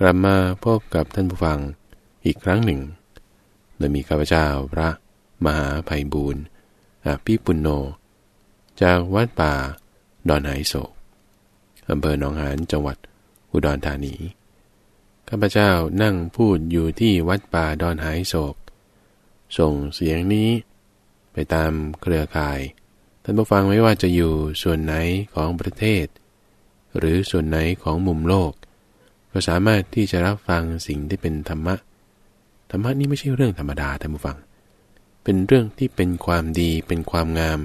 กลับมาพบกับท่านผู้ฟังอีกครั้งหนึ่ง โดยมีข้าพเจ้าพระมหาภัยบูรณ์อภิปุณโญจากวัดป่า ดอนไหโศกอำเภอหนองหานจังหวัดอุดรธานี ข้าพเจ้านั่งพูดอยู่ที่วัดป่าดอนหายโศก ส่งเสียงนี้ไปตามเครือข่าย ท่านผู้ฟังไม่ว่าจะอยู่ส่วนไหนของประเทศ หรือส่วนไหนของมุมโลก ก็สามารถที่จะรับฟังสิ่งที่เป็นธรรมะ ธรรมะนี่ไม่ใช่เรื่องธรรมดาท่านผู้ฟัง เป็นเรื่องที่เป็นความดี เป็นความงาม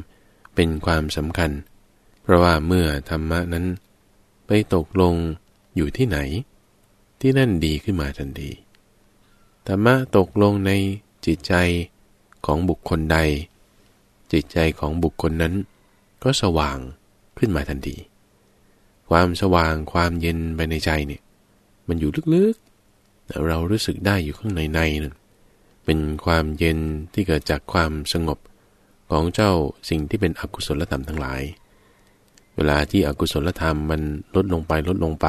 เป็นความสำคัญ เพราะว่าเมื่อธรรมะนั้น ไปตกลงอยู่ที่ไหน ที่นั่นดีขึ้นมาทันที ธรรมะตกลงในจิตใจของบุคคลใด จิตใจของบุคคลนั้น ก็สว่างขึ้นมาทันที ความสว่างความเย็นไปในใจเนี่ย มันอยู่ลึกๆ เรารู้สึกได้อยู่ข้างในในนั่นเป็นความเย็นที่เกิดจากความสงบของเจ้าสิ่งที่เป็นอกุศลธรรมทั้งหลาย เวลาที่อกุศลธรรมมันลดลงไปลดลงไป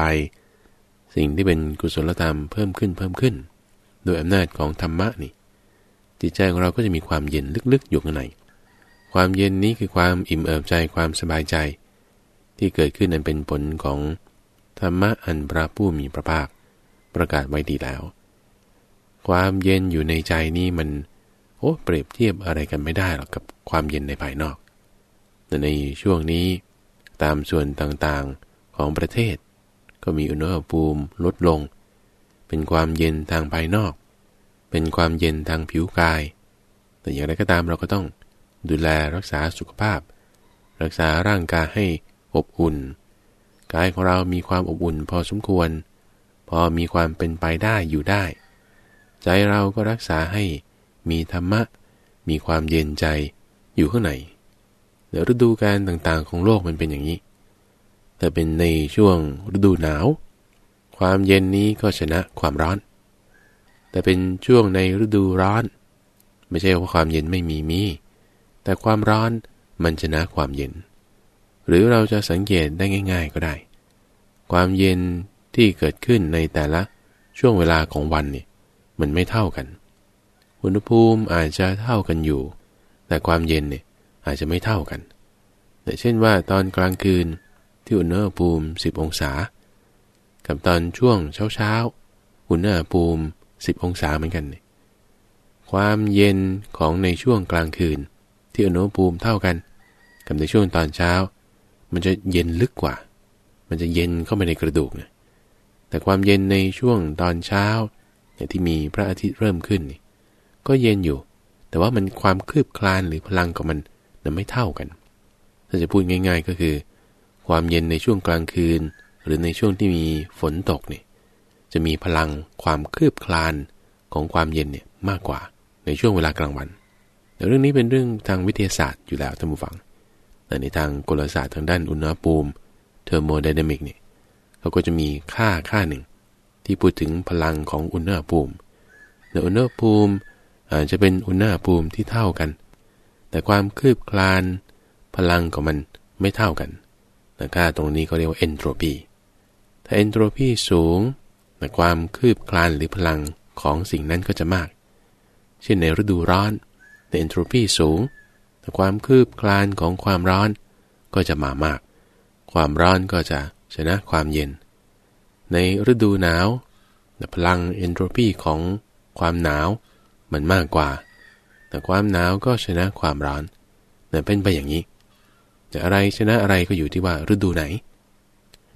สิ่งที่เป็นกุศลธรรมเพิ่มขึ้นเพิ่มขึ้น โดยอำนาจของธรรมะนี่จิตใจของเราก็จะมีความเย็นลึกๆอยู่ข้างใน ความเย็นนี้คือความอิ่มเอิบใจความสบายใจ ที่เกิดขึ้นนั้นเป็นผลของ ธรรมะอันพระผู้มีพระภาค ประกาศไว้ดีแล้ว ความเย็นอยู่ในใจนี่มัน โอ้เปรียบเทียบอะไรกันไม่ได้หรอกกับความเย็นในภายนอกแต่ในช่วงนี้ตามส่วนต่างๆของประเทศ ก็มีอุณหภูมิลดลง เป็นความเย็นทางภายนอก เป็นความเย็นทางผิวกาย แต่อย่างไรก็ตามเราก็ต้องดูแลรักษาสุขภาพ รักษาร่างกายให้อบอุ่น กายของเรามีความอบอุ่นพอสมควร พอมีความเป็นไปได้อยู่ได้ ใจเราก็รักษาให้มีธรรมะ มีความเย็นใจอยู่ข้างในเดี๋ยวฤดูการต่างๆของโลกมันเป็นอย่างนี้ แต่เป็นในช่วงฤดูหนาว ความเย็นนี้ก็ชนะความร้อน แต่เป็นช่วงในฤดูร้อน ไม่ใช่ว่าความเย็นไม่มีมี แต่ความร้อนมันชนะความเย็น หรือเราจะสังเกตได้ง่าย ๆก็ได้ ความเย็นที่เกิดขึ้นในแต่ละช่วงเวลาของวันนี่มันไม่เท่ากัน อุณหภูมิอาจจะเท่ากันอยู่ แต่ความเย็นเนี่ยอาจจะไม่เท่ากันแต่เช่นว่าตอนกลางคืนที่อุณหภูมิ 10 องศา กับตอนช่วงเช้าๆอุณหภูมิ 10 องศาเหมือนกันนี่ความเย็นของในช่วงกลางคืนที่อุณหภูมิเท่ากัน กับในช่วงตอนเช้า มันจะเย็นลึกกว่า มันจะเย็นเข้าไปในกระดูกนะแต่ความเย็นในช่วงตอนเช้าเนี่ยที่มีพระอาทิตย์เริ่มขึ้นนี่ก็เย็นอยู่ แต่ว่ามันความคลืบคลานหรือพลังของมันนั้นไม่เท่ากัน ถ้าจะพูดง่าย ๆก็คือ ความเย็นในช่วงกลางคืน หรือในช่วงที่มีฝนตกเนี่ยจะมีพลังความคลืบคลานของความเย็นเนี่ยมากกว่าในช่วงเวลากลางวันแต่เรื่องนี้เป็นเรื่องทางวิทยาศาสตร์อยู่แล้วท่านผู้ฟัง แต่ในทางกลศาสตร์ทางด้านอุณหภูมิเทอร์โมไดนามิกเนี่ยเขาก็จะมีค่าค่าหนึ่ง ที่พูดถึงพลังของอุณหภูมิในอุณหภูมิอาจจะเป็นอุณหภูมิที่เท่ากัน แต่ความคืบคลาน พลังของมันไม่เท่ากันแต่ค่าตรงนี้เขาเรียกว่าเอนโทรปี ถ้าเอนโทรปีสูงแต่ความคืบคลานหรือพลังของสิ่งนั้นก็จะมาก เช่นในฤดูร้อนเอนโทรปีสูง แต่ความคืบคลานของความร้อนก็จะมามาก ความร้อนก็จะชนะความเย็น ในฤดูหนาวพลังเอนโทรปีของความหนาวมันมากกว่า แต่ความหนาวก็ชนะความร้อนแต่เป็นไปอย่างนี้แต่อะไรชนะอะไรก็อยู่ที่ว่าฤดูไหน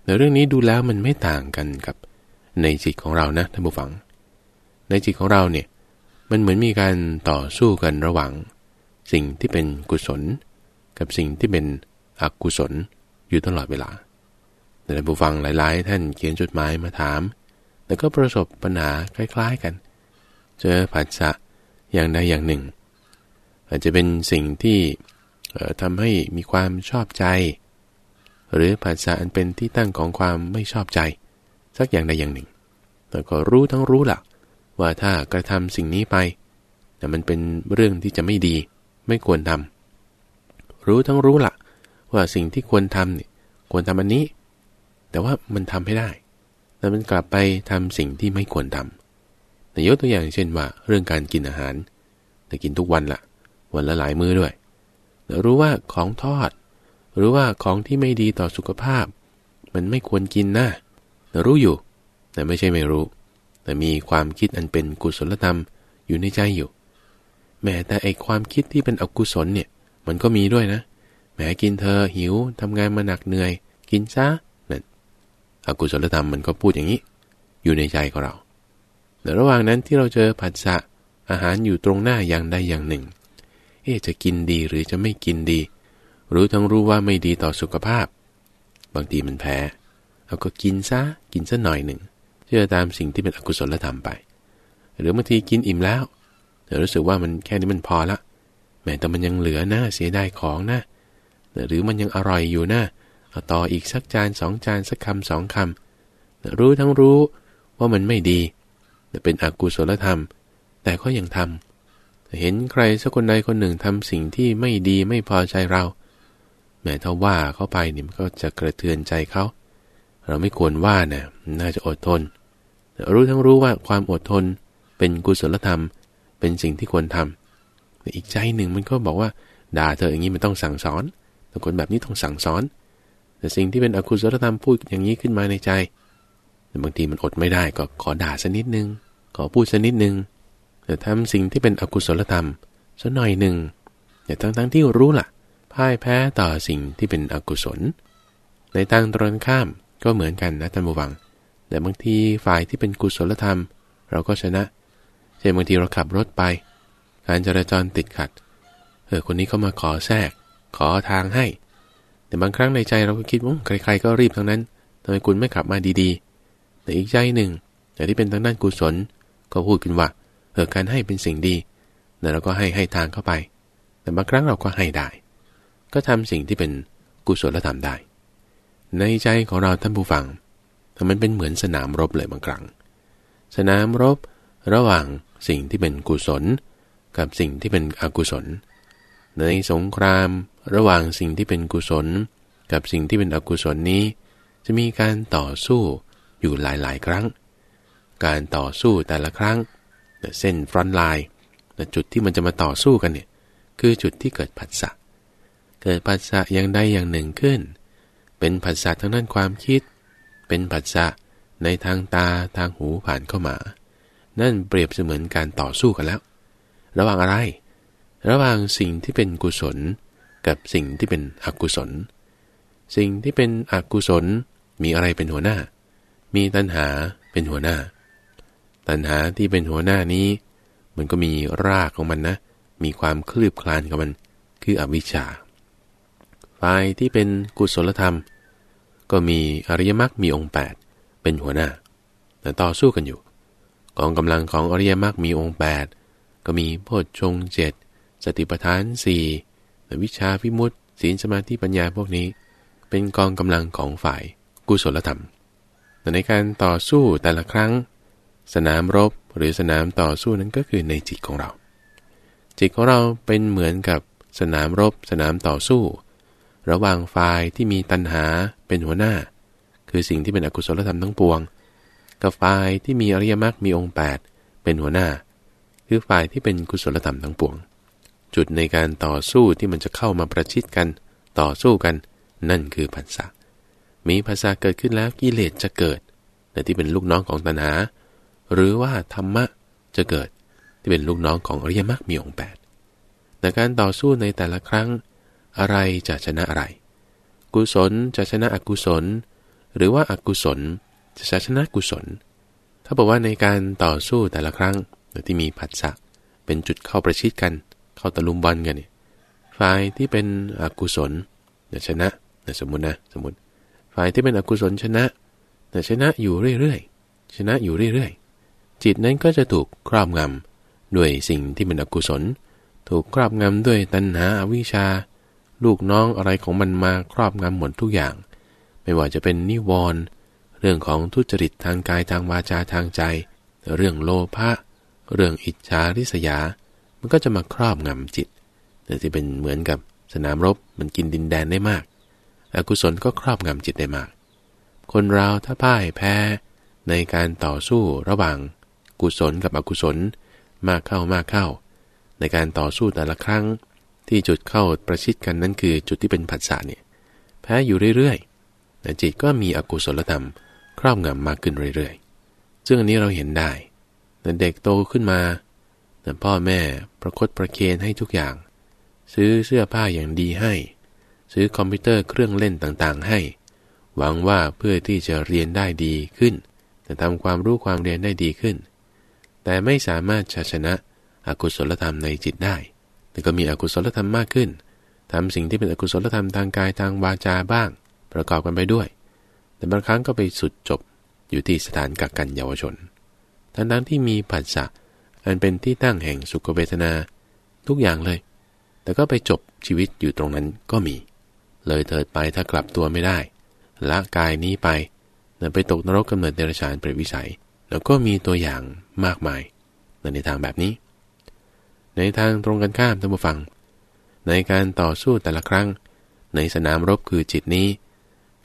แต่เรื่องนี้ดูแล้วมันไม่ต่างกันกับในจิตของเรานะท่านผู้ฟัง ในจิตของเราเนี่ยมันเหมือนมีการต่อสู้กันระหว่าง สิ่งที่เป็นกุศล กับสิ่งที่เป็นอกุศลอยู่ตลอดเวลาแต่ผู้ฟังหลาย ๆ ท่านเขียนจดหมายมาถาม แล้วก็ประสบปัญหาคล้าย ๆกัน เจอผัสสะอย่างใดอย่างหนึ่ง อาจจะเป็นสิ่งที่ทำให้มีความชอบใจ หรือผัสสะอันเป็นที่ตั้งของความไม่ชอบใจ สักอย่างใดอย่างหนึ่ง แต่ก็รู้ทั้งรู้ล่ะ ว่าถ้ากระทำสิ่งนี้ไปแต่มันเป็นเรื่องที่จะไม่ดี ไม่ควรทำรู้ทั้งรู้ละว่าสิ่งที่ควรทำเนี่ยควรทำอันนี้ แต่ว่ามันทำให้ได้แต่มันกลับไปทำสิ่งที่ไม่ควรทำแต่ยกตัวอย่างเช่นว่า เรื่องการกินอาหาร แต่กินทุกวันละวันละหลายมื้อด้วยแต่รู้ว่าของทอด หรือว่าของที่ไม่ดีต่อสุขภาพ มันไม่ควรกินนะแต่รู้อยู่ แต่ไม่ใช่ไม่รู้ แต่มีความคิดอันเป็นกุศลธรรมอยู่ในใจอยู่ แม้แต่ไอความคิดที่เป็นอกุศลเนี่ยมันก็มีด้วยนะแหมกินเธอหิวทำงานมาหนักเหนื่อย กินซะนั่นอกุศลธรรมมันก็พูดอย่างนี้ อยู่ในใจของเราแต่ระหว่างนั้นที่เราเจอผัสสะอาหารอยู่ตรงหน้าอย่างใดอย่างหนึ่ง เอ๊จะกินดีหรือจะไม่กินดี รู้ทั้งรู้ว่าไม่ดีต่อสุขภาพ บางทีมันแพ้เราก็กินซะกินซะหน่อยหนึ่งเชื่อตามสิ่งที่เป็นอกุศลธรรมไป หรือบางทีกินอิ่มแล้ว แต่รู้สึกว่ามันแค่นี้มันพอละแม้แต่มันยังเหลือนะเสียดายของนะหรือมันยังอร่อยอยู่นะเอาต่ออีกสักจานสองจานสักคำสองคำรู้ทั้งรู้ว่ามันไม่ดีเป็นอกุศลธรรม แต่ก็ยังทำเห็นใครสักคนใดคนหนึ่งทำสิ่งที่ไม่ดีไม่พอใจเรา แม้ถ้าว่าเข้าไปนี่มันก็จะกระเทือนใจเขาเราไม่ควรว่านะน่าจะอดทน รู้ทั้งรู้ว่าความอดทนเป็นกุศลธรรม เป็นสิ่งที่ควรทำแต่อีกใจหนึ่งมันก็บอกว่าด่าเธออย่างนี้มันต้องสั่งสอนแต่คนแบบนี้ต้องสั่งสอน แต่สิ่งที่เป็นอกุศลธรรมพูดอย่างนี้ขึ้นมาในใจแต่บางทีมันอดไม่ได้ก็ขอด่าสักนิดนึง ขอพูดสักนิดนึงแต่ทำสิ่งที่เป็นอกุศลธรรมสักหน่อยหนึ่งแต่ทั้งทั้งที่รู้ละ่ะพ่ายแพ้ต่อสิ่งที่เป็นอกุศล ในทางตรงข้ามก็เหมือนกันนะท่านผู้ฟัง แต่บางทีฝ่ายที่เป็นกุศลธรรม เราก็ชนะ เช่นบางทีเราขับรถไป การจราจรติดขัด เออคนนี้เขามาขอแทรก ขอทางให้ แต่บางครั้งในใจเราก็คิดว่าใครๆก็รีบทั้งนั้นทำไมคุณไม่ขับมาดีๆ แต่อีกใจหนึ่งแต่ที่เป็นทางด้านกุศล ก็พูดขึ้นว่าเออการให้เป็นสิ่งดีแต่เราก็ให้ให้ทางเข้าไป แต่บางครั้งเราก็ให้ได้ ก็ทำสิ่งที่เป็นกุศลธรรมได้ ในใจของเราท่านผู้ฟังมันเป็นเหมือนสนามรบเลยบางครั้ง สนามรบระหว่าง สิ่งที่เป็นกุศล กับสิ่งที่เป็นอกุศล ในสงครามระหว่างสิ่งที่เป็นกุศล กับสิ่งที่เป็นอกุศลนี้ จะมีการต่อสู้อยู่หลายๆ ครั้ง การต่อสู้แต่ละครั้งเส้นฟรอนไลน์จุดที่มันจะมาต่อสู้กันเนี่ยคือจุดที่เกิดผัสสะเกิดผัสสะอย่างใดอย่างหนึ่งขึ้น เป็นผัสสะทางด้านความคิด เป็นผัสสะในทางตาทางหูผ่านเข้ามา นั่นเปรียบเสมือนการต่อสู้กันแล้ว ระหว่างอะไร ระหว่างสิ่งที่เป็นกุศล กับสิ่งที่เป็นอกุศล สิ่งที่เป็นอกุศลมีอะไรเป็นหัวหน้า มีตัณหาเป็นหัวหน้า ตัณหาที่เป็นหัวหน้านี้ มันก็มีรากของมันนะ มีความคลืบคลานกับมัน คืออวิชชา ฝ่ายที่เป็นกุศลธรรม ก็มีอริยมรรคมีองค์ 8 เป็นหัวหน้า แต่ต่อสู้กันอยู่ กองกำลังของอริยมรรคมีองค์ 8 ก็มีโพชฌงเจ็ดสติปัฏฐานสี่วิชาพิมุตติศีลสมาธิปัญญาพวกนี้ เป็นกองกำลังของฝ่ายกุศลธรรมแต่ในการต่อสู้แต่ละครั้ง สนามรบหรือสนามต่อสู้นั้นก็คือในจิตของเรา จิตของเราเป็นเหมือนกับสนามรบ สนามต่อสู้ ระหว่างฝ่ายที่มีตัณหาเป็นหัวหน้า คือสิ่งที่เป็นอกุศลธรรมทั้งปวง กับฝ่ายที่มีอริยมรรคมีองค์ 8 เป็นหัวหน้า คือฝ่ายที่เป็นกุศลธรรมทั้งปวง จุดในการต่อสู้ที่มันจะเข้ามาประชิดกัน ต่อสู้กัน นั่นคือภาษามีภาษาเกิดขึ้นแล้วกิเลสจะเกิดแต่ที่เป็นลูกน้องของตัณหา หรือว่าธรรมะจะเกิดที่เป็นลูกน้องของอริยมรรคมีองค์8แต่การต่อสู้ในแต่ละครั้ง อะไรจะชนะอะไร กุศลจะชนะอกุศล หรือว่าอากุศล จะชนะกุศล ถ้าบอกว่าในการต่อสู้แต่ละครั้งที่มีผัสสะเป็นจุดเข้าประชิดกัน เข้าตะลุมบอลกันเนี่ยฝ่ายที่เป็นอกุศลจะชนะสมมตินะสมมติฝ่ายที่เป็นอกุศลชนะแต่ชนะอยู่เรื่อยๆชนะอยู่เรื่อยๆ จิตนั้นก็จะถูกครอบงำด้วยสิ่งที่เป็นอกุศล ถูกครอบงำด้วยตัณหาอวิชชา ลูกน้องอะไรของมันมาครอบงำหมดทุกอย่าง ไม่ว่าจะเป็นนิวรณ์ เรื่องของทุจริตทางกายทางวาจาทางใจ เรื่องโลภะเรื่องอิจฉาริษยา มันก็จะมาครอบงำจิตแต่ที่เป็นเหมือนกับสนามรบมันกินดินแดนได้มาก อกุศลก็ครอบงำจิตได้มาก คนเราถ้าพ่ายแพ้ในการต่อสู้ระหว่างกุศลกับอกุศลมากเข้ามากเข้า ในการต่อสู้แต่ละครั้งที่จุดเข้าประชิดกันนั้นคือจุดที่เป็นผัสสะเนี่ยแพ้อยู่เรื่อยๆแต่จิตก็มีอกุศลธรรม ครอบงำมากขึ้นเรื่อยๆ ซึ่งอันนี้เราเห็นได้แต่เด็กโตขึ้นมาแต่พ่อแม่ประคตประเคนให้ทุกอย่าง ซื้อเสื้อผ้าอย่างดีให้ ซื้อคอมพิวเตอร์เครื่องเล่นต่างๆให้ หวังว่าเพื่อที่จะเรียนได้ดีขึ้น จะทำความรู้ความเรียนได้ดีขึ้น แต่ไม่สามารถชนะอกุศลธรรมในจิตได้ แต่ก็มีอกุศลธรรมมากขึ้นทำสิ่งที่เป็นอกุศลธรรมทางกายทางวาจาบ้าง ประกอบกันไปด้วย แต่บางครั้งก็ไปสุดจบอยู่ที่สถานกักกันเยาวชน ทั้งนั้นที่มีผัสสะอันเป็นที่ตั้งแห่งสุขเวทนาทุกอย่างเลย แต่ก็ไปจบชีวิตอยู่ตรงนั้นก็มี เลยเถิดไปถ้ากลับตัวไม่ได้ ละกายนี้ไปไปตกนรกกำเนิดเดรัจฉานเปรตวิสัย แล้วก็มีตัวอย่างมากมายในทางแบบนี้ ในทางตรงกันข้ามท่านผู้ฟัง ในการต่อสู้แต่ละครั้ง ในสนามรบคือจิตนี้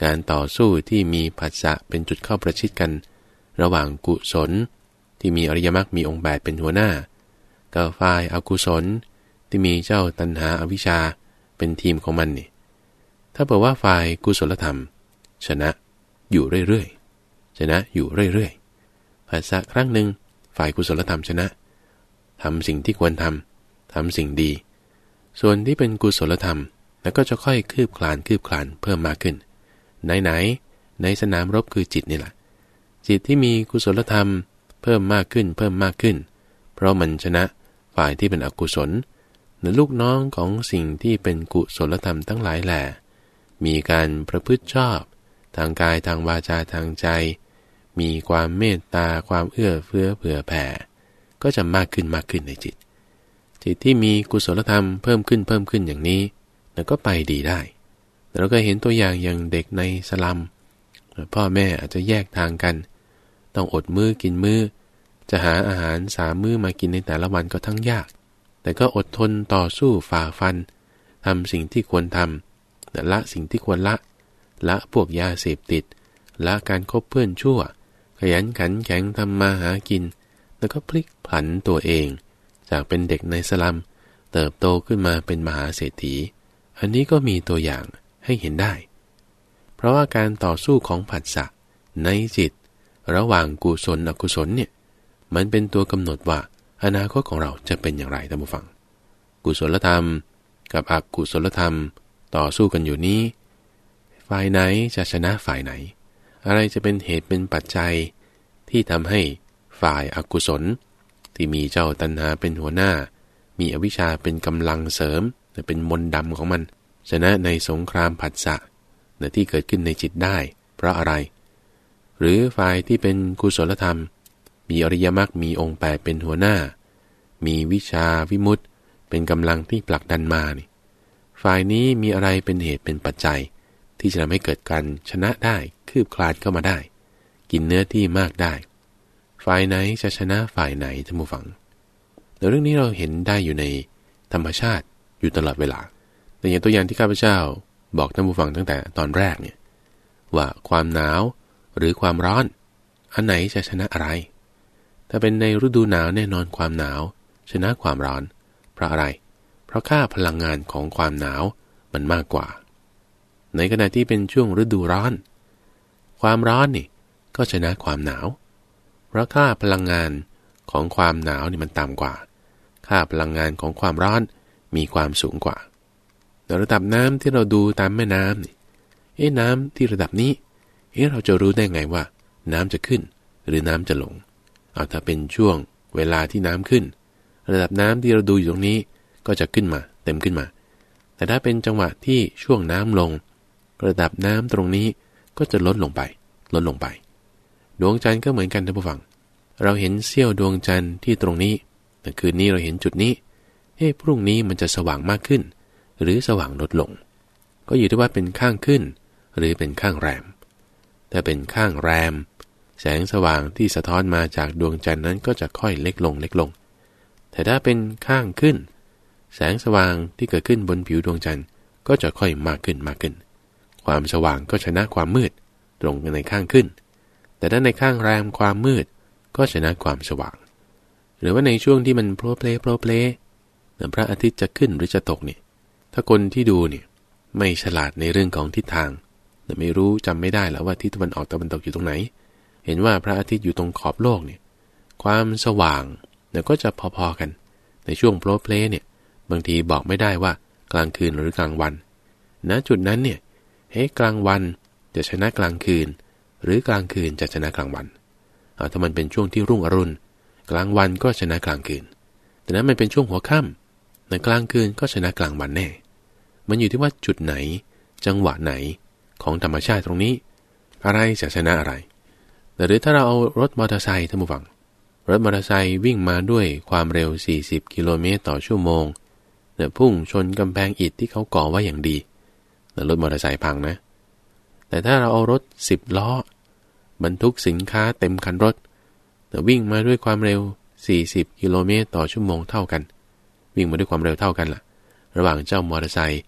การต่อสู้ที่มีผัสสะเป็นจุดเข้าประชิดกัน ระหว่างกุศล ที่มีอริยมรรคมีองค์แปดเป็นหัวหน้ากับฝ่ายอากุศล ที่มีเจ้าตัณหาอวิชชาเป็นทีมของมันนี่ถ้าเปิดว่าฝ่ายกุศลธรรม ชนะอยู่เรื่อยๆชนะอยู่เรื่อยๆภาษาครั้งหนึ่งฝ่ายกุศลธรรมชนะทำสิ่งที่ควรทำทำสิ่งดี ส่วนที่เป็นกุศลธรรมแล้วก็จะค่อยคืบคลานคืบคลานเพิ่มมากขึ้น ไหนๆในสนามรบคือจิตนี่แหละจิตที่มีกุศลธรรม เพิ่มมากขึ้นเพิ่มมากขึ้น เพราะมันชนะฝ่ายที่เป็นอกุศลหรือลูกน้องของสิ่งที่เป็นกุศลธรรมทั้งหลายแหละมีการประพฤติชอบ ทางกายทางวาจาทางใจ มีความเมตตาความเอื้อเฟื้อเผื่อแผ่ ก็จะมากขึ้นมากขึ้นในจิต จิตที่มีกุศลธรรมเพิ่มขึ้นเพิ่มขึ้นอย่างนี้แล้วก็ไปดีได้ เราก็เห็นตัวอย่างอย่างเด็กในสลัม พ่อแม่อาจจะแยกทางกัน ต้องอดมือ้อกินมือ้อ จะหาอาหารสามมื้อมากินในแต่ละวันก็ทั้งยาก แต่ก็อดทนต่อสู้ฝ่าฟันทำสิ่งที่ควรทำแต่ละสิ่งที่ควรละ ละพวกยาเสพติด ละการคบเพื่อนชั่ว ขยันขันแข็งทำมาหากิน แล้วก็พลิกผันตัวเอง จากเป็นเด็กในสลัม เติบโตขึ้นมาเป็นมหาเศรษฐี อันนี้ก็มีตัวอย่าง ให้เห็นได้ เพราะว่าการต่อสู้ของผัสสะในจิต ระหว่างกุศลอกุศลเนี่ยมันเป็นตัวกำหนดว่าอนาคตของเราจะเป็นอย่างไรท่านผู้ฟัง กุศลธรรม กับอกุศลธรรม ต่อสู้กันอยู่นี้ ฝ่ายไหนจะชนะฝ่ายไหน อะไรจะเป็นเหตุเป็นปัจจัย ที่ทำให้ฝ่ายอากุศล ที่มีเจ้าตัณหาเป็นหัวหน้า มีอวิชชาเป็นกำลังเสริมเป็นมนดำของมัน ชนะในสงครามผัสสะที่เกิดขึ้นในจิตได้ เพราะอะไร หรือฝ่ายที่เป็นกุศลธรรม มีอริยมรรคมีองค์แปดเป็นหัวหน้า มีวิชาวิมุตต์เป็นกำลังที่ผลักดันมานี่ฝ่ายนี้มีอะไรเป็นเหตุเป็นปัจจัย ที่จะทำให้เกิดการชนะได้คืบคลานเข้ามาได้ กินเนื้อที่มากได้ ฝ่ายไหนจะชนะฝ่ายไหนท่านผู้ฟังแต่เรื่องนี้เราเห็นได้อยู่ในธรรมชาติอยู่ตลอดเวลา แต่อย่างตัวอย่างที่ข้าพเจ้าบอกท่านผู้ฟังตั้งแต่ตอนแรกเนี่ยว่าความหนาวหรือความร้อน อันไหนจะชนะอะไร ถ้าเป็นในฤดูหนาวแน่นอนความหนาว ชนะความร้อน เพราะอะไร เพราะค่าพลังงานของความหนาวมันมากกว่า ในขณะที่เป็นช่วงฤดูร้อน ความร้อนนี่ก็ชนะความหนาว เพราะค่าพลังงานของความหนาวนี่มันต่ำกว่า ค่าพลังงานของความร้อนมีความสูงกว่า แต่ระดับน้ำที่เราดูตามแม่น้ำนี่เอ๊ะน้ำที่ระดับนี้ เอ๊ะเราจะรู้ได้ไงว่า น้ำจะขึ้น หรือน้ำจะลง เอาถ้าเป็นช่วงเวลาที่น้ำขึ้น ระดับน้ำที่เราดูอยู่ตรงนี้ก็จะขึ้นมา เต็มขึ้นมา แต่ถ้าเป็นจังหวะที่ช่วงน้ำลง ระดับน้ำตรงนี้ก็จะลดลงไป ลดลงไป ดวงจันทร์ก็เหมือนกันท่านผู้ฟัง เราเห็นเสี้ยวดวงจันทร์ที่ตรงนี้แต่คืนนี้เราเห็นจุดนี้เฮ้พรุ่งนี้มันจะสว่างมากขึ้น หรือสว่างลดลง ก็อยู่ที่ว่าเป็นข้างขึ้น หรือเป็นข้างแรม ถ้าเป็นข้างแรม แสงสว่างที่สะท้อนมาจากดวงจันทร์นั้นก็จะค่อยเล็กลงเล็กลง แต่ถ้าเป็นข้างขึ้น แสงสว่างที่เกิดขึ้นบนผิวดวงจันทร์ก็จะค่อยมากขึ้นมากขึ้น ความสว่างก็ชนะความมืดตรงในข้างขึ้นแแต่ถ้าในข้างแรมความมืดก็ชนะความสว่าง หรือว่าในช่วงที่มันโปรเพลโปรเพลพระอาทิตย์จะขึ้นหรือจะตกเนี่ย ถ้าคนที่ดูเนี่ยไม่ฉลาดในเรื่องของทิศทางแต่ไม่รู้จำไม่ได้แล้วว่าทิศตะวันออกตะวันตกอยู่ตรงไหน เห็นว่าพระอาทิตย์อยู่ตรงขอบโลกเนี่ย ความสว่างเนี่ยก็จะพอๆกัน ในช่วงโปรเพลเนี่ย บางทีบอกไม่ได้ว่ากลางคืนหรือกลางวัน ณ จุดนั้นเนี่ย เฮ้กลางวันจะชนะกลางคืน หรือกลางคืนจะชนะกลางวันเอาถ้ามันเป็นช่วงที่รุ่งอรุณ กลางวันก็ชนะกลางคืน แต่นั้นมันเป็นช่วงหัวค่ำในกลางคืนก็ชนะกลางวันแน่ มันอยู่ที่ว่าจุดไหน จังหวะไหนของธรรมชาติตรงนี้ อะไรจะชนะอะไร แต่หรือถ้าเราเอารถมอเตอร์ไซค์ท่านผู้ฟัง รถมอเตอร์ไซค์วิ่งมาด้วยความเร็ว 40 กิโลเมตรต่อชั่วโมงเนี่ยพุ่งชนกำแพงอิฐที่เขาก่อไว้อย่างดีแต่รถมอเตอร์ไซค์พังนะ แต่ถ้าเราเอารถ 10 ล้อ บรรทุกสินค้าเต็มคันรถแต่วิ่งมาด้วยความเร็ว 40 กิโลเมตรต่อชั่วโมงเท่ากัน วิ่งมาด้วยความเร็วเท่ากันละ่ะ ระหว่างเจ้ามอเตอร์ไซค์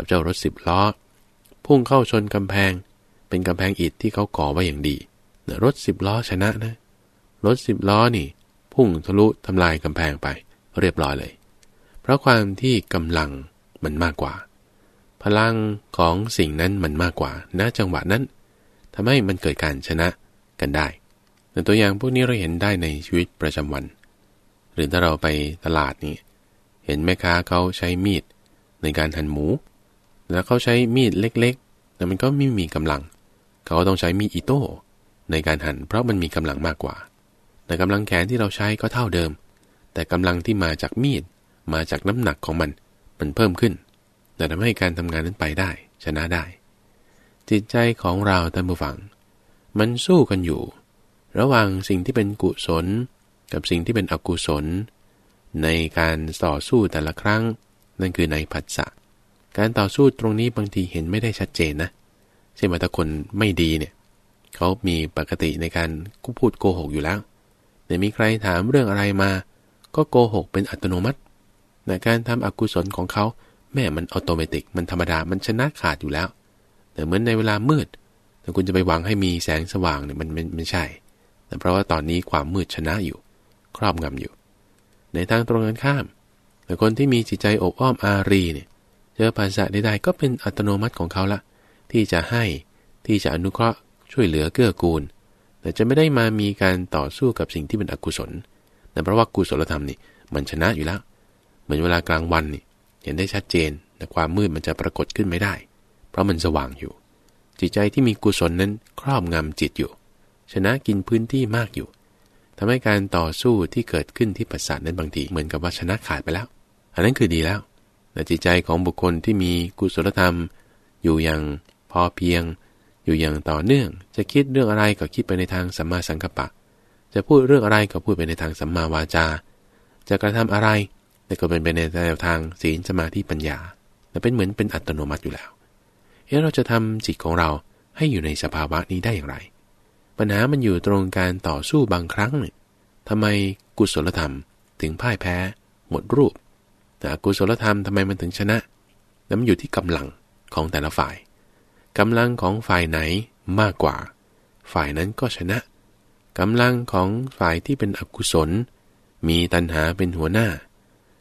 กับเจ้ารถ10ล้อ พุ่งเข้าชนกำแพง เป็นกำแพงอิฐที่เขาก่อไว้อย่างดีรถ10ล้อชนะนะ รถ10ล้อนี่ พุ่งทะลุทำลายกำแพงไป เรียบร้อยเลย เพราะความที่กำลังมันมากกว่า พลังของสิ่งนั้นมันมากกว่าณจังหวะนั้นทำให้มันเกิดการชนะกันได้แต่ตัวอย่างพวกนี้เราเห็นได้ในชีวิตประจำวัน หรือถ้าเราไปตลาดนี่ เห็นแม่ค้าเขาใช้มีดในการหั่นหมู แล้วเขาใช้มีดเล็กๆแต่มันก็ไม่มีกำลัง เขาต้องใช้มีดอิโต้ในการหั่นเพราะมันมีกำลังมากกว่า แต่กำลังแขนที่เราใช้ก็เท่าเดิม แต่กำลังที่มาจากมีดมาจากน้ำหนักของมันมันเพิ่มขึ้น แต่ทำให้การทำงานนั้นไปได้ ชนะได้ จิตใจของเราท่านผู้ฟัง มันสู้กันอยู่ ระหว่างสิ่งที่เป็นกุศล กับสิ่งที่เป็นอกุศล ในการต่อสู้แต่ละครั้ง นั่นคือในผัสสะ การต่อสู้ตรงนี้บางทีเห็นไม่ได้ชัดเจนนะเช่นว่าถ้าคนไม่ดีเนี่ยเขามีปกติในการกูพูดโกหกอยู่แล้วแต่มีใครถามเรื่องอะไรมา ก็โกหกเป็นอัตโนมัติในการทำอกุศลของเขาแม่มันอัตโนมัติมันธรรมดามันชนะขาดอยู่แล้ว แต่เหมือนในเวลามืดแต่คุณจะไปหวังให้มีแสงสว่างเนี่ยมันไม่ใช่ แต่เพราะว่าตอนนี้ความมืดชนะอยู่ ครอบงำอยู่ ในทางตรงกันข้ามแต่คนที่มีจิตใจอบอ้อมอารีเนี่ย จอภาษาใดๆก็เป็นอัตโนมัติของเขาละ ที่จะให้ที่จะอนุเคราะห์ช่วยเหลือเกื้อกูล แต่จะไม่ได้มามีการต่อสู้กับสิ่งที่เป็นอกุศลแต่เพราะว่ากุศลธรรมนี่มันชนะอยู่แล้ว เหมือนเวลากลางวันนี่เห็นได้ชัดเจนแต่ความมืดมันจะปรากฏขึ้นไม่ได้ เพราะมันสว่างอยู่ จิตใจที่มีกุศลนั้นครอบงำจิตอยู่ ชนะกินพื้นที่มากอยู่ทำให้การต่อสู้ที่เกิดขึ้นที่ปัสสาวะนั้นบางทีเหมือนกับว่าชนะขาดไปแล้ว อันนั้นคือดีแล้ว จิตใจของบุคคลที่มีกุศลธรรม อยู่อย่างพอเพียง อยู่อย่างต่อเนื่อง จะคิดเรื่องอะไรก็คิดไปในทางสัมมาสังกัปปะ จะพูดเรื่องอะไรก็พูดไปในทางสัมมาวาจา จะกระทำอะไรแต่ก็เป็นไปในแนวทางศีลสมาธิปัญญาแต่เป็นเหมือนเป็นอัตโนมัติอยู่แล้วเอ๊ะเราจะทำจิตของเราให้อยู่ในสภาวะนี้ได้อย่างไร ปัญหามันอยู่ตรงการต่อสู้บางครั้งเนี่ยทำไมกุศลธรรมถึงพ่ายแพ้ หมดรูป แต่กุศลธรรมทำไมมันถึงชนะนั้นมันอยู่ที่กำลังของแต่ละฝ่ายกำลังของฝ่ายไหนมากกว่า ฝ่ายนั้นก็ชนะกำลังของฝ่ายที่เป็นอกุศล มีตัณหาเป็นหัวหน้า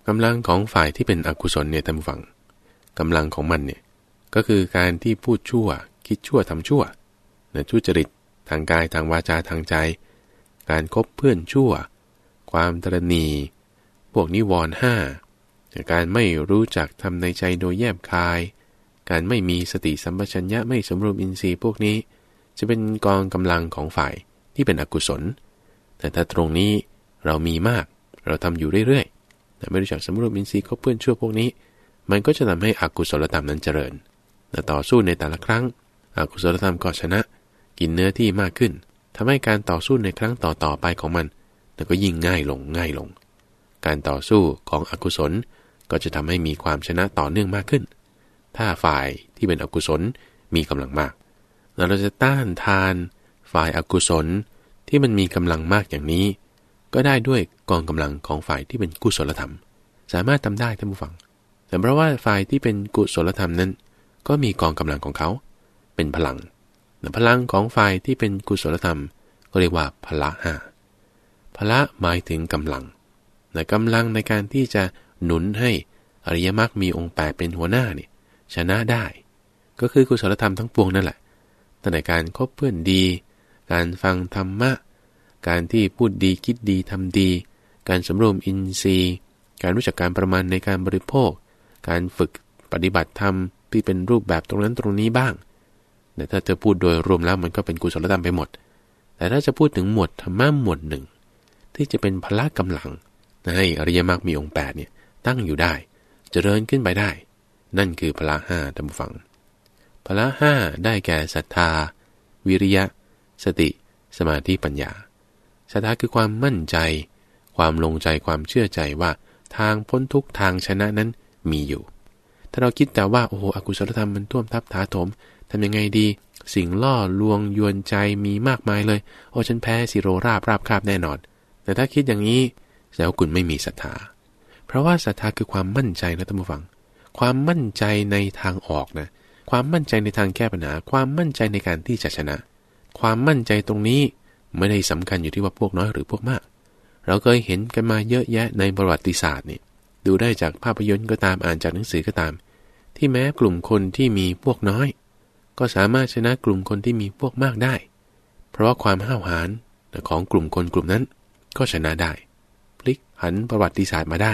กำลังของฝ่ายที่เป็นอกุศลเนี่ยท่านฟังกำลังของมันเนี่ยก็คือการที่พูดชั่ว คิดชั่วทำชั่วนะทุจริตทางกายทางวาจาทางใจ การคบเพื่อนชั่ว ความตรณีพวกนิวรณ์ห้า การไม่รู้จักทำในใจโดยแยบคาย การไม่มีสติสัมปชัญญะไม่สมรวมอินทรีย์พวกนี้ จะเป็นกองกำลังของฝ่ายที่เป็นอกุศล แต่ถ้าตรงนี้เรามีมาก เราทำอยู่เรื่อยๆไม่รู้จักสำรวมอินทรีย์ก็เพื่อนชั่วพวกนี้ มันก็จะทำให้อกุศลธรรมนั้นเจริญแต่ต่อสู้ในแต่ละครั้ง อกุศลธรรมก็ชนะ กินเนื้อที่มากขึ้นทำให้การต่อสู้ในครั้งต่อๆไปของมัน แต่ก็ยิ่งง่ายลงง่ายลง การต่อสู้ของอกุศล ก็จะทำให้มีความชนะต่อเนื่องมากขึ้น ถ้าฝ่ายที่เป็นอกุศลมีกำลังมาก เราจะต้านทาน ฝ่ายอากุศลที่มันมีกำลังมากอย่างนี้ ก็ได้ด้วยกองกำลังของฝ่ายที่เป็นกุศลธรรม สามารถทำได้ท่านผู้ฟัง แต่เพราะว่าฝ่ายที่เป็นกุศลธรรมนั้น ก็มีกองกำลังของเขา เป็นพลังแต่พลังของฝ่ายที่เป็นกุศลธรรม ก็เรียกว่าพละห้าพละหมายถึงกำลังนะกำลังในการที่จะ หนุนให้อริยมรรคมีองค์แปดเป็นหัวหน้าเนี่ยชนะได้ ก็คือกุศลธรรมทั้งปวงนั่นแหละตั้งแต่การคบเพื่อนดี การฟังธรรมะ การที่พูดดีคิดดีทำดี การสำรวมอินทรีย์ การรู้จักการประมาณในการบริโภค การฝึกปฏิบัติธรรมที่เป็นรูปแบบตรงนั้นตรงนี้บ้างแต่ถ้าจะพูดโดยรวมแล้วมันก็เป็นกุศลธรรมไปหมด แต่ถ้าจะพูดถึงหมวดธรรมะหมวดหนึ่ง ที่จะเป็นพละกำลังให้อริยมรรคมีองค์8เนี่ย ตั้งอยู่ได้จเจริญขึ้นไปได้ นั่นคือพละห้าท่านผู้ฟัง พละห้าได้แก่ศรัทธา วิริยะ สติ สมาธิปัญญาศรัทธาคือความมั่นใจ ความลงใจความเชื่อใจว่าทางพ้นทุกทางชนะนั้นมีอยู่ ถ้าเราคิดแต่ว่าโอ้โหอกุศลธรรมมันท่วมทับถาถมทำยังไงดี สิ่งล่อลวงยวนใจมีมากมายเลย โอ้ฉันแพ้สิโรราบราบคาบแน่นอน แต่ถ้าคิดอย่างนี้แล้วคุณไม่มีศรัทธา เพราะว่าศรัทธาคือความมั่นใจนะท่านผู้ฟัง ความมั่นใจในทางออกนะ ความมั่นใจในทางแก้ปัญหา ความมั่นใจในการที่จะชนะ ความมั่นใจตรงนี้ไม่ได้สำคัญอยู่ที่ว่าพวกน้อยหรือพวกมาก เราเคยเห็นกันมาเยอะแยะในประวัติศาสตร์นี่ดูได้จากภาพยนตร์ก็ตามอ่านจากหนังสือก็ตาม ที่แม้กลุ่มคนที่มีพวกน้อย ก็สามารถชนะกลุ่มคนที่มีพวกมากได้ เพราะว่าความห้าวหาญของกลุ่มคนกลุ่มนั้น ก็ชนะได้ พลิกหันประวัติศาสตร์มาได้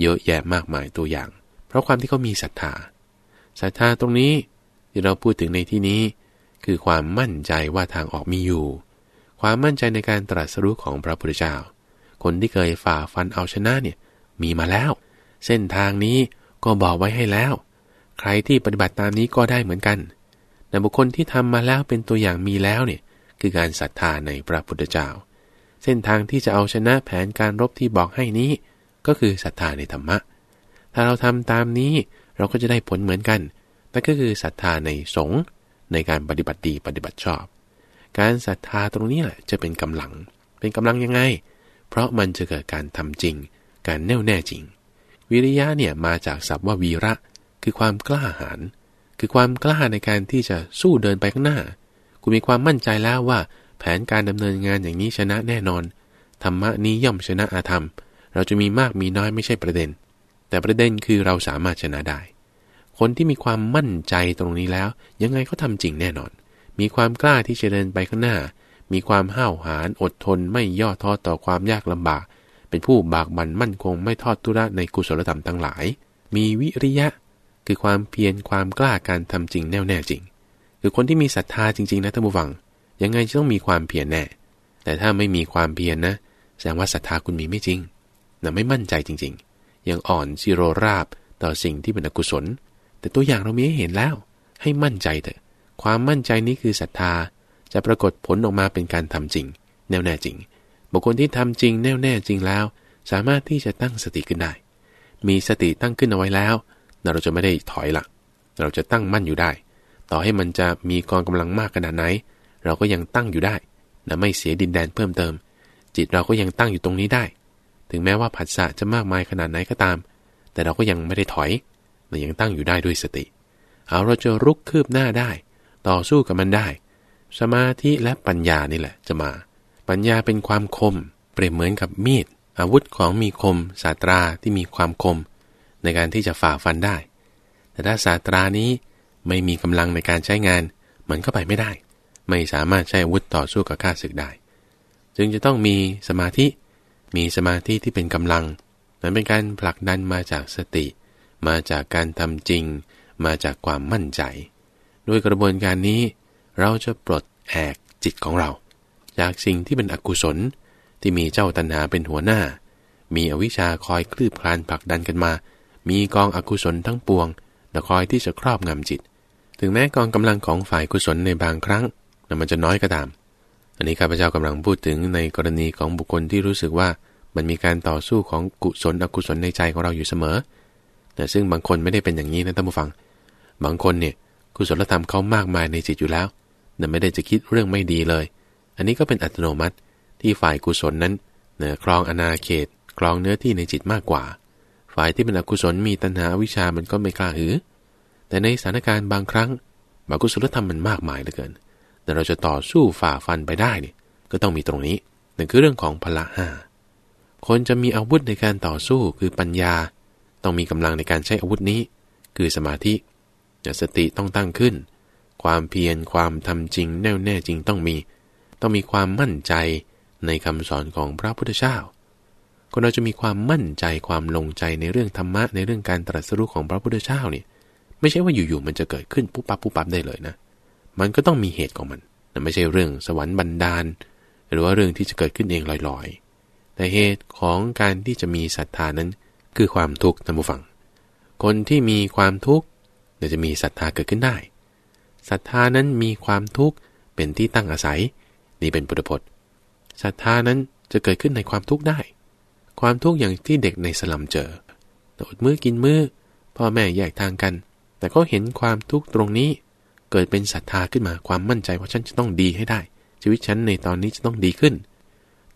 เยอะแยะมากมายตัวอย่าง เพราะความที่เขามีศรัทธาศรัทธาตรงนี้ที่เราพูดถึงในที่นี้ คือความมั่นใจว่าทางออกมีอยู่ ความมั่นใจในการตรัสรู้ของพระพุทธเจ้า คนที่เคยฝ่าฟันเอาชนะเนี่ยมีมาแล้ว เส้นทางนี้ก็บอกไว้ให้แล้ว ใครที่ปฏิบัติตามนี้ก็ได้เหมือนกันแต่บุคคลที่ทำมาแล้วเป็นตัวอย่างมีแล้วเนี่ยคือการศรัทธาในพระพุทธเจ้า เส้นทางที่จะเอาชนะแผนการรบที่บอกให้นี้ ก็คือศรัทธาในธรรมะ ถ้าเราทำตามนี้เราก็จะได้ผลเหมือนกัน นั่นก็คือศรัทธาในสงฆ์ในการปฏิบัติดีปฏิบัติชอบ การศรัทธาตรงนี้แหละจะเป็นกำลัง เป็นกำลังยังไง เพราะมันจะเกิดการทำจริง การแน่วแน่จริง วิริยะเนี่ยมาจากศัพท์ว่าวีระ คือความกล้าหาญ คือความกล้าในการที่จะสู้เดินไปข้างหน้า คุณมีความมั่นใจแล้วว่า แผนการดำเนินงานอย่างนี้ชนะแน่นอน ธรรมะนี้ย่อมชนะอาธรรมเราจะมีมากมีน้อยไม่ใช่ประเด็น แต่ประเด็นคือเราสามารถชนะได้ คนที่มีความมั่นใจตรงนี้แล้ว ยังไงเขาทาจริงแน่นอน มีความกล้าที่จะเดินไปข้างหน้า มีความห้าวหาญอดทนไม่ย่อท้อต่อความยากลำบาก เป็นผู้บากบั่นมั่นคงไม่ทอดทุระในกุศลธรรมทั้งหลาย มีวิริยะ คือความเพียรความกล้าการทำจริงแน่วแน่จริง คือคนที่มีศรัทธาจริงๆนะท่านผู้ฟัง ยังไงจะต้องมีความเพียรแน่ แต่ถ้าไม่มีความเพียรนนะแสดงว่าศรัทธาคุณมีไม่จริง นะไม่มั่นใจจริงๆ ยังอ่อนซิโรราบต่อสิ่งที่เป็นอกุศล แต่ตัวอย่างเรามีให้เห็นแล้ว ให้มั่นใจเถอะ ความมั่นใจนี้คือศรัทธา จะปรากฏผลออกมาเป็นการทำจริง แน่วแน่จริง บุคคลที่ทำจริงแน่วแน่จริงแล้ว สามารถที่จะตั้งสติขึ้นได้ มีสติตั้งขึ้นเอาไว้แล้ว เราจะไม่ได้ถอยหลัก เราจะตั้งมั่นอยู่ได้ ต่อให้มันจะมีกองกำลังมากขนาดไหน เราก็ยังตั้งอยู่ได้นะไม่เสียดินแดนเพิ่มเติม จิตเราก็ยังตั้งอยู่ตรงนี้ได้ ถึงแม้ว่าผัสสะจะมากมายขนาดไหนก็ตาม แต่เราก็ยังไม่ได้ถอยเรายังตั้งอยู่ได้ด้วยสติ เอาเราจะรุกคืบหน้าได้ ต่อสู้กับมันได้ สมาธิและปัญญานี่แหละจะมา ปัญญาเป็นความคม เปรียบเหมือนกับมีด อาวุธของมีคมศาสตราที่มีความคม ในการที่จะฝ่าฟันได้ แต่ถ้าศาสตรานี้ไม่มีกำลังในการใช้งาน มันก็ไปไม่ได้ ไม่สามารถใช้อาวุธต่อสู้กับข้าศึกได้ จึงจะต้องมีสมาธิ มีสมาธิที่เป็นกำลัง นั้นเป็นการผลักดันมาจากสติ มาจากการทำจริง มาจากความมั่นใจ ด้วยกระบวนการนี้ เราจะปลดแอกจิตของเรา จากสิ่งที่เป็นอกุศลที่มีเจ้าตัณหาเป็นหัวหน้า มีอวิชชาคอยคลืบคลานผลักดันกันมา มีกองอกุศลทั้งปวงและคอยที่จะครอบงำจิต ถึงแม้กองกำลังของฝ่ายกุศลในบางครั้งมันจะน้อยก็ตามอันนี้ข้าพเจ้ากำลังพูดถึงในกรณีของบุคคลที่รู้สึกว่า มันมีการต่อสู้ของกุศลอกุศลในใจของเราอยู่เสมอนะซึ่งบางคนไม่ได้เป็นอย่างนี้นะท่านผู้ฟัง บางคนเนี่ยกุศลธรรมเขามากมายในจิตอยู่แล้วนะไม่ได้จะคิดเรื่องไม่ดีเลย อันนี้ก็เป็นอัตโนมัติที่ฝ่ายกุศลนั้นเนะครองอนาเขตครองเนื้อที่ในจิตมากกว่า ฝ่ายที่เป็นอกุศลมีตัณหาวิชามันก็ไม่กล้าหือ แต่ในสถานการณ์บางครั้งบางกุศลธรรมมันมากมายเหลือเกิน แต่เราจะต่อสู้ฝ่าฟันไปได้เนี่ยก็ต้องมีตรงนี้นั่นคือเรื่องของพละห้า คนจะมีอาวุธในการต่อสู้คือปัญญา ต้องมีกำลังในการใช้อาวุธนี้ คือสมาธิสติต้องตั้งขึ้น ความเพียรความทำจริงแน่วแน่จริงต้องมี ต้องมีความมั่นใจในคำสอนของพระพุทธเจ้าคนเราจะมีความมั่นใจความลงใจในเรื่องธรรมะในเรื่องการตรัสรู้ของพระพุทธเจ้าเนี่ยไม่ใช่ว่าอยู่ๆมันจะเกิดขึ้นปุ๊บปั๊บปุ๊บปั๊บได้เลยนะ มันก็ต้องมีเหตุของมัน ไม่ใช่เรื่องสวรรค์บันดาล หรือว่าเรื่องที่จะเกิดขึ้นเองลอยๆ แต่เหตุของการที่จะมีศรัทธานั้น คือความทุกข์ท่านผู้ฟัง คนที่มีความทุกข์จะมีศรัทธาเกิดขึ้นได้ศรัทธานั้นมีความทุกข์เป็นที่ตั้งอาศัย นี่เป็นพุทธพจน์ศรัทธานั้นจะเกิดขึ้นในความทุกข์ได้ ความทุกข์อย่างที่เด็กในสลัมเจออดมือกินมือพ่อแม่แยกทางกัน แต่ก็เห็นความทุกข์ตรงนี้ เกิดเป็นศรัทธาขึ้นมาความมั่นใจว่าฉันจะต้องดีให้ได้ ชีวิตฉันในตอนนี้จะต้องดีขึ้น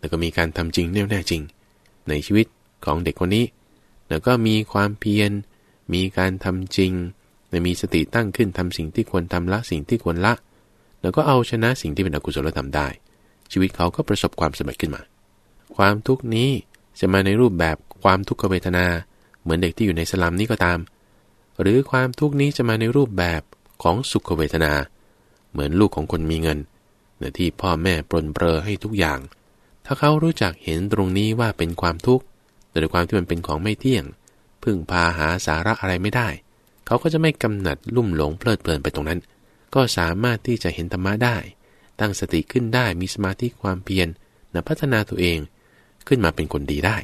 แล้วก็มีการทำจริงแน่แน่จริง ในชีวิตของเด็กคนนี้ แล้วก็มีความเพียร มีการทำจริงมีสติตั้งขึ้นทำสิ่งที่ควรทำละสิ่งที่ควรละ แล้วก็เอาชนะสิ่งที่เป็นอกุศลธรรมได้ ชีวิตเขาก็ประสบความสำเร็จขึ้นมา ความทุกข์นี้จะมาในรูปแบบความทุกขเวทนา เหมือนเด็กที่อยู่ในสลัมนี้ก็ตาม หรือความทุกข์นี้จะมาในรูปแบบของสุขเวทนา เหมือนลูกของคนมีเงินเนที่พ่อแม่ปรนเปรอให้ทุกอย่าง ถ้าเขารู้จักเห็นตรงนี้ว่าเป็นความทุกข์โดยความที่มันเป็นของไม่เที่ยง พึ่งพาหาสาระอะไรไม่ได้ เขาก็จะไม่กำหนัดลุ่มหลงเพลิดเพลินไปตรงนั้น ก็สามารถที่จะเห็นธรรมะได้ ตั้งสติขึ้นได้มีสมาธิความเพียรนพัฒนาตัวเองขึ้นมาเป็นคนดีได้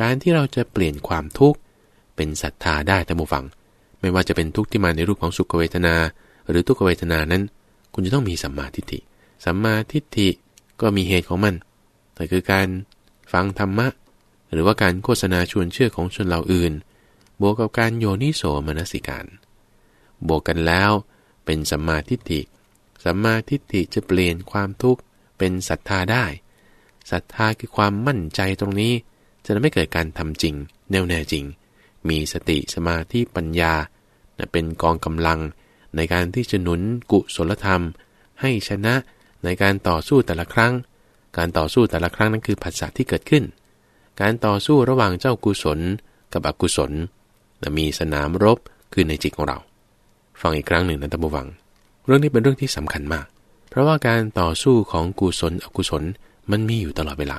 การที่เราจะเปลี่ยนความทุกข์เป็นศรัทธาได้ท่านผู้ฟัง ไม่ว่าจะเป็นทุกข์ที่มาในรูปของสุขเวทนา หรือทุกขเวทนานั้น คุณจะต้องมีสัมมาทิฏฐิ สัมมาทิฏฐิ ก็มีเหตุของมัน แต่คือการฟังธรรมะ หรือว่าการโฆษณาชวนเชื่อของชนเหล่าอื่น บวกกับการโยนิโสมนสิการ บวกกันแล้วเป็นสัมมาทิฏฐิ สัมมาทิฏฐิจะเปลี่ยนความทุกข์เป็นศรัทธาได้ ศรัทธาคือความมั่นใจตรงนี้ จะทำให้เกิดการทำจริง แน่วแน่จริง มีสติสมาธิปัญญา เป็นกองกำลังในการที่จะหนุนกุศลธรรม ให้ชนะ ในการต่อสู้แต่ละครั้ง การต่อสู้แต่ละครั้งนั้นคือผัสสะที่เกิดขึ้น การต่อสู้ระหว่างเจ้ากุศล กับอกุศลมีสนามรบคือในจิตของเรา ฟังอีกครั้งหนึ่งนะท่านผู้ฟัง เรื่องนี้เป็นเรื่องที่สำคัญมาก เพราะว่าการต่อสู้ของกุศลอกุศลมันมีอยู่ตลอดเวลา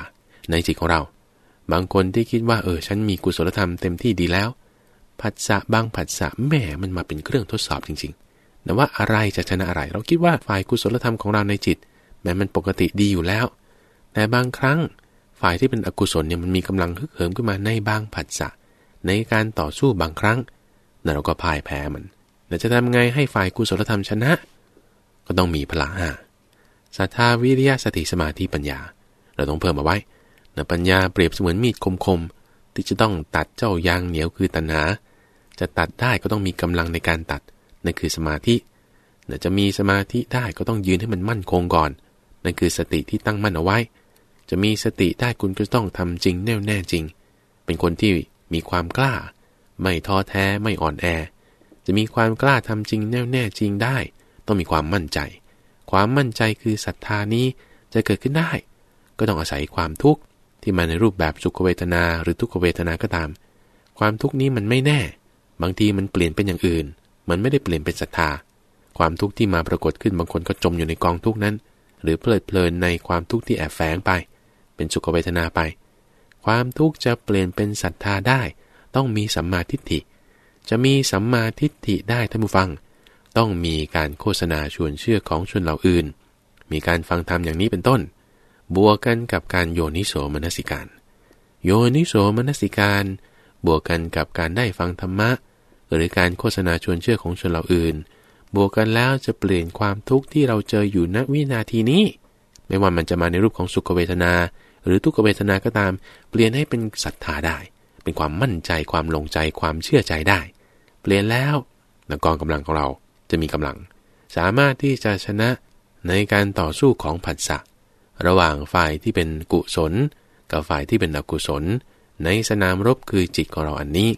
ในจิตของเรา บางคนที่คิดว่าเออฉันมีกุศลธรรมเต็มที่ดีแล้วผัสสะบางผัสสะแหมมันมาเป็นเครื่องทดสอบจริงๆแต่ว่าอะไรจะชนะอะไร เราคิดว่าฝ่ายกุศลธรรมของเราในจิต แม้มันปกติดีอยู่แล้ว แต่บางครั้งฝ่ายที่เป็นอกุศลเนี่ยมันมีกำลังฮึกเหิมขึ้นมาในบางผัสสะในการต่อสู้บางครั้งนั่นเราก็พ่ายแพ้มันแต่จะทำไงให้ฝ่ายกุศลธรรมชนะ ก็ต้องมีพละห้าศรัทธาวิริยะสติสมาธิปัญญา เราต้องเพิ่มมาไว้นะปัญญาเปรียบเสมือนมีดคมๆที่จะต้องตัดเจ้ายางเหนียวคือตัณหา จะตัดได้ก็ต้องมีกำลังในการตัดนั่นคือสมาธินะจะมีสมาธิได้ก็ต้องยืนให้มันมั่นคงก่อน นั่นคือสติที่ตั้งมั่นเอาไว้ จะมีสติได้คุณก็ต้องทำจริงแน่วแน่จริง เป็นคนที่มีความกล้า ไม่ท้อแท้ไม่อ่อนแอ จะมีความกล้าทำจริงแน่วแน่จริงได้ ต้องมีความมั่นใจ ความมั่นใจคือศรัทธานี้จะเกิดขึ้นได้ ก็ต้องอาศัยความทุกข์ที่มาในรูปแบบสุขเวทนาหรือทุกขเวทนาก็ตาม ความทุกข์นี้มันไม่แน่ บางทีมันเปลี่ยนเป็นอย่างอื่น มันไม่ได้เปลี่ยนเป็นศรัทธา ความทุกข์ที่มาปรากฏขึ้นบางคนก็จมอยู่ในกองทุกข์นั้น หรือเพลิดเพลินในความทุกข์ที่แอบแฝงไป เป็นสุขเวทนาไป ความทุกข์จะเปลี่ยนเป็นศรัทธาได้ ต้องมีสัมมาทิฏฐิ จะมีสัมมาทิฏฐิได้ท่านผู้ฟัง ต้องมีการโฆษณาชวนเชื่อของชนเหล่าอื่น มีการฟังธรรมอย่างนี้เป็นต้น บวกกันกับการโยนิโสมนสิการ โยนิโสมนสิการ บวกกันกับการได้ฟังธรรมะ หรือการโฆษณาชวนเชื่อของชนเหล่าอื่น บวกกันแล้วจะเปลี่ยนความทุกข์ที่เราเจออยู่ณวินาทีนี้ ไม่ว่ามันจะมาในรูปของสุขเวทนา หรือทุกขเวทนาก็ตาม เปลี่ยนให้เป็นศรัทธาได้ เป็นความมั่นใจความลงใจความเชื่อใจได้ เปลี่ยนแล้วนักกองกำลังของเราจะมีกำลัง สามารถที่จะชนะในการต่อสู้ของผัสสะระหว่างฝ่ายที่เป็นกุศล กับฝ่ายที่เป็นอกุศล ในสนามรบคือจิตของเราอันนี้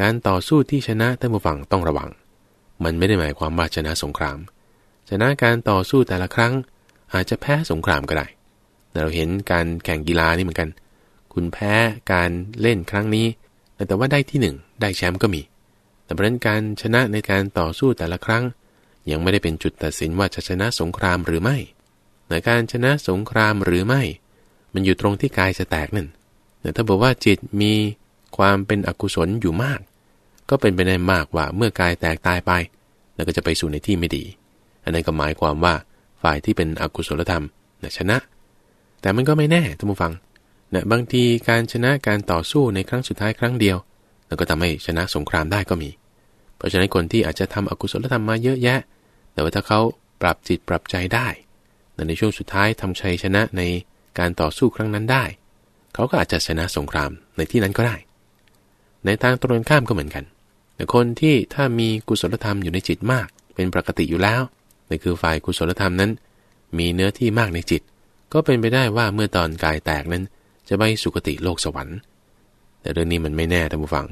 การต่อสู้ที่ชนะท่านผู้ฟังต้องระวัง มันไม่ได้หมายความว่าชนะสงคราม ชนะการต่อสู้แต่ละครั้ง อาจจะแพ้สงครามก็ได้เราเห็นการแข่งกีฬานี่เหมือนกัน คุณแพ้การเล่นครั้งนี้ แต่ว่าได้ที่หนึ่งได้แชมป์ก็มี แต่เพราะนั้นการชนะในการต่อสู้แต่ละครั้ง ยังไม่ได้เป็นจุดตัดสินว่าจะชนะสงครามหรือไม่แต่การชนะสงครามหรือไม่ มันอยู่ตรงที่กายจะแตกนั่นแต่ถ้าบอกว่าจิตมีความเป็นอกุศลอยู่มาก ก็เป็นไปได้มากว่าเมื่อกายแตกตายไป แล้วก็จะไปสู่ในที่ไม่ดี อันนั้นก็หมายความว่าฝ่ายที่เป็นอกุศลธรรมนะชนะ แต่มันก็ไม่แน่ท่านผู้ฟังนะบางทีการชนะการต่อสู้ในครั้งสุดท้ายครั้งเดียว แล้วก็ทำให้ชนะสงครามได้ก็มี เพราะฉะนั้นคนที่อาจจะทำอกุศลธรรมมาเยอะแยะ แต่ว่าถ้าเขาปรับจิตปรับใจได้ในช่วงสุดท้ายทำชัยชนะในการต่อสู้ครั้งนั้นได้ เขาก็อาจจะชนะสงครามในที่นั้นก็ได้ ในทางตรงข้ามก็เหมือนกัน แต่คนที่ถ้ามีกุศลธรรมอยู่ในจิตมาก เป็นปกติอยู่แล้วนั่นคือฝ่ายกุศลธรรมนั้น มีเนื้อที่มากในจิต ก็เป็นไปได้ว่าเมื่อตอนกายแตกนั้น จะไปสุคติโลกสวรรค์ แต่เรื่องนี้มันไม่แน่ท่านผู้ฟัง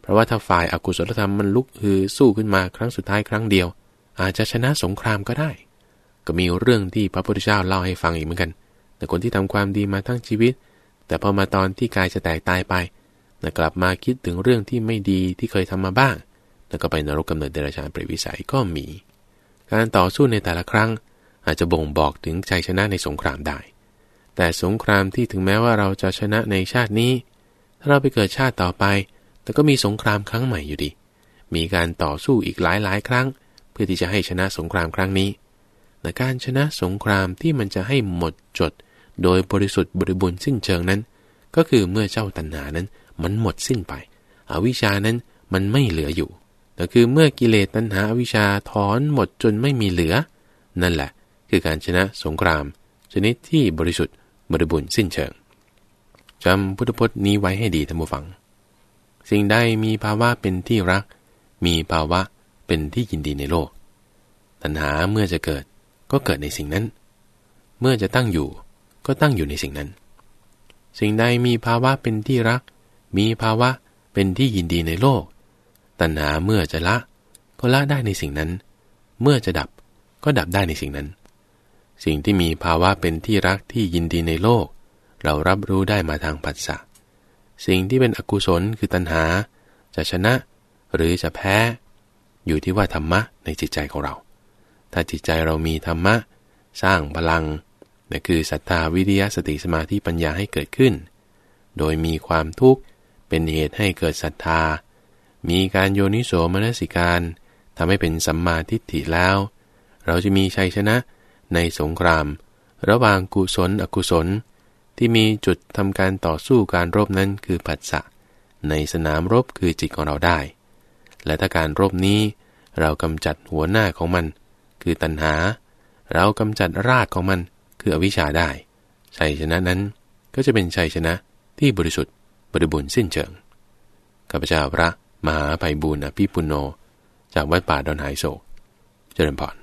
เพราะว่าถ้าฝ่ายอากุศลธรรมมันลุกฮือสู้ขึ้นมาครั้งสุดท้ายครั้งเดียว อาจจะชนะสงครามก็ได้ ก็มีเรื่องที่พระพุทธเจ้าเล่าให้ฟังอีกเหมือนกัน แต่คนที่ทำความดีมาทั้งชีวิต แต่พอมาตอนที่กายจะแตกตายไป นะกลับมาคิดถึงเรื่องที่ไม่ดีที่เคยทำมาบ้าง แล้วก็ไปนรกกำเนิดเดรัจฉานเปรตวิสัยก็มี การต่อสู้ในแต่ละครั้งอาจจะบ่งบอกถึงชัยชนะในสงครามได้ แต่สงครามที่ถึงแม้ว่าเราจะชนะในชาตินี้ ถ้าเราไปเกิดชาติต่อไป แต่ก็มีสงครามครั้งใหม่อยู่ดี มีการต่อสู้อีกหลายหลายครั้ง เพื่อที่จะให้ชนะสงครามครั้งนี้แต่การชนะสงครามที่มันจะให้หมดจด โดยบริสุทธิ์บริบูรณ์สิ้นเชิงนั้น ก็คือเมื่อเจ้าตัณหานั้น มันหมดสิ้นไป อวิชานั้นมันไม่เหลืออยู่แต่คือเมื่อกิเลสตัณหาอวิชาถอนหมดจนไม่มีเหลือ นั่นแหละ คือการชนะสงคราม ชนิดที่บริสุทธิ์บริบูรณ์สิ้นเชิงจำพุทธพจน์นี้ไว้ให้ดีท่านผู้ฟัง สิ่งใดมีภาวะเป็นที่รัก มีภาวะเป็นที่ยินดีในโลก ตัณหาเมื่อจะเกิดก็เกิดในสิ่งนั้น เมื่อจะตั้งอยู่ก็ตั้งอยู่ในสิ่งนั้น สิ่งใดมีภาวะเป็นที่รัก มีภาวะเป็นที่ยินดีในโลก ตัณหาเมื่อจะละ ก็ละได้ในสิ่งนั้น เมื่อจะดับก็ดับได้ในสิ่งนั้น สิ่งที่มีภาวะเป็นที่รักที่ยินดีในโลก เรารับรู้ได้มาทางปัสสะสิ่งที่เป็นอกุศลคือตัณหา จะชนะหรือจะแพ้ อยู่ที่ว่าธรรมะในจิตใจของเรา ถ้าจิตใจเรามีธรรมะ สร้างพลังนั่นคือศรัทธาวิริยะสติสมาธิปัญญาให้เกิดขึ้น โดยมีความทุกข์ เป็นเหตุให้เกิดศรัทธา มีการโยนิโสมนสิการทำให้เป็นสัมมาทิฏฐิแล้ว เราจะมีชัยชนะในสงคราม ระหว่างกุศลอกุศล ที่มีจุดทำการต่อสู้การรบนั้นคือปัสสะในสนามรบคือจิตของเราได้ และถ้าการรบนี้เรากำจัดหัวหน้าของมัน คือตัณหา เรากำจัดรากของมันคืออวิชชาได้ ชัยชนะนั้นก็จะเป็นชัยชนะที่บริสุทธิ์ บริบูรณ์สิ้นเชิงข้าพเจ้าพระมหาภัยบุญอภิปุโน จากวัดป่าดอนหายโศก เจริญพร